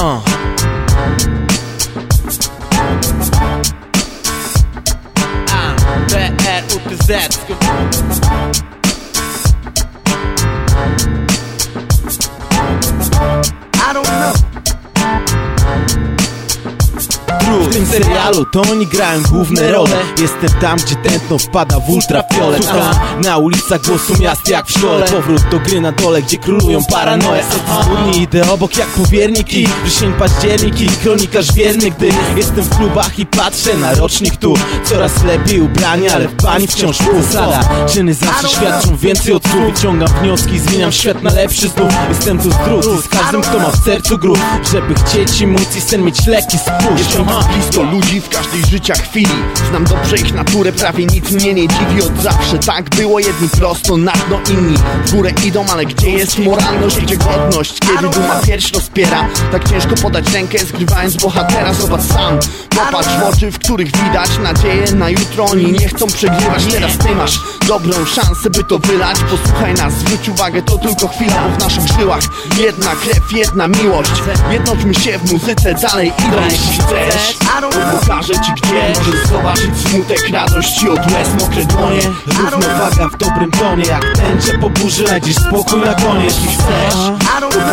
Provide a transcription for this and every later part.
Uh. I'm väl uppsatt. Tym serialu to oni grają główne role. Jestem tam, gdzie tętno wpada w ultrafiolet A na ulicach głosu miast jak w szkole. Powrót do gry na dole, gdzie królują paranoje. Zbudni idę obok jak powierniki Wrzesień, październik i kronikarz wierny Gdy jestem w klubach i patrzę na rocznik tu. Coraz lepiej ubrani, ale w bani wciąż zasada Czyny zawsze świadczą więcej od słów. Wyciągam wnioski i zmieniam świat na lepszy znów. Jestem tu zdrów i z każdym, kto ma w sercu grób Żeby chcieć i móc i sen mieć lekki spójrz. Jestem blisko ludzi w każdej życia chwili Znam dobrze ich naturę, prawie nic mnie nie dziwi. Od zawsze tak było, jedni prosto na dno, inni W górę idą, ale gdzie jest moralność, gdzie godność? Kiedy duma pierś rozpiera Tak ciężko podać rękę, zgrywając bohatera. Zobacz sam, popatrz w oczy, w których widać Nadzieję na jutro, oni nie chcą przegrywać Teraz ty masz dobrą szansę, by to wylać. Posłuchaj nas, zwróć uwagę, to tylko chwila Bo w naszych żyłach jedna krew, jedna miłość. Jednoczmy się w muzyce, dalej idą jeśli chcesz pokażę ci gdzie Możesz zobaczyć smutek, radość i od łez mokre dłonie Równowaga w dobrym tonie. Jak tęcze po burzy lecisz spokój na koniec. Jeśli chcesz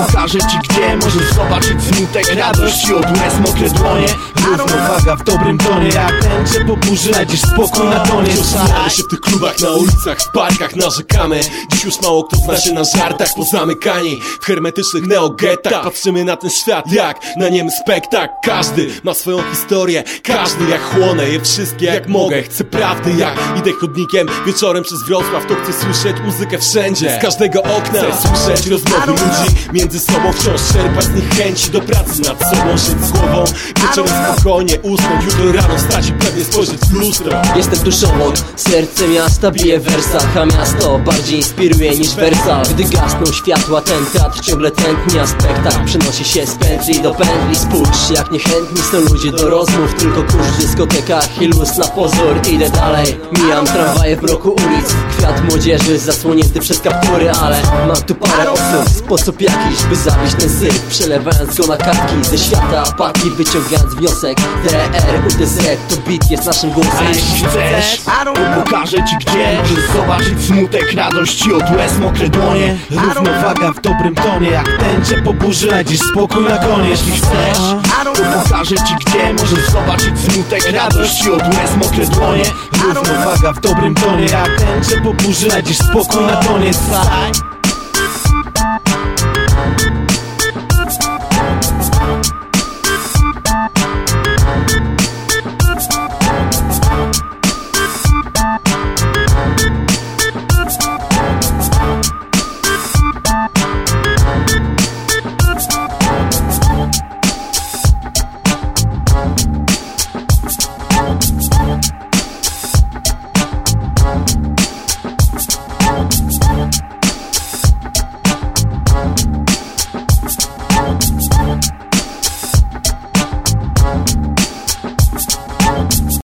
pokażę ci gdzie Możesz zobaczyć smutek, radość i od łez mokre dłonie Równowaga w dobrym tonie. Jak tęcze po burzy lecisz spokój na koniec. Znamy się w tych klubach, na ulicach, w parkach narzekamy. Dziś już mało kto zna się na żartach Pozamykani w hermetycznych neogetach. Patrzymy na ten świat jak na niemy spektakl. Każdy ma swoją historię, każdy jak chłonę je wszystkie jak mogę. Chcę prawdy jak idę chodnikiem wieczorem przez Wrocław To chcę słyszeć muzykę wszędzie, z każdego okna. Chcę słyszeć rozmowy ludzi między sobą Wciąż czerpać z nich chęci do pracy nad sobą Żyć z głową, wieczorem spokojnie usnąć Jutro rano wstać i pewnie spojrzeć w lustro. Jestem obok, serce miasta bije wersach A miasto bardziej inspiruje niż Wersal Gdy gasną światła, ten teatr ciągle tętni A spektakl przenosi się z pętli do pętli. Spójrz, jak niechętni są ludzie do rozmów Tylko kurz w dyskotekach i luz na pozór. Idę dalej, mijam tramwaje w mroku ulic. Kwiat młodzieży zasłonięty przez kaptury Ale mam tu parę osób, sposób jakiś By zabić ten syf, przelewając go na kartki Ze świata. Apatii wyciągając wniosek DR, UTZ, to beat jest naszym głosem. A jeśli chcesz, to pokażę ci gdzie Możesz zobaczyć smutek, radość i od łez mokre dłonie. Równowaga w dobrym tonie Jak tęcze po burzy lecisz spokój na koniec Jeśli chcesz. Pokażę ci gdzie Możesz zobaczyć smutek, radość i od łez mokre dłonie. Równowaga w dobrym tonie Jak tęcze po burzy lecisz spokój na koniec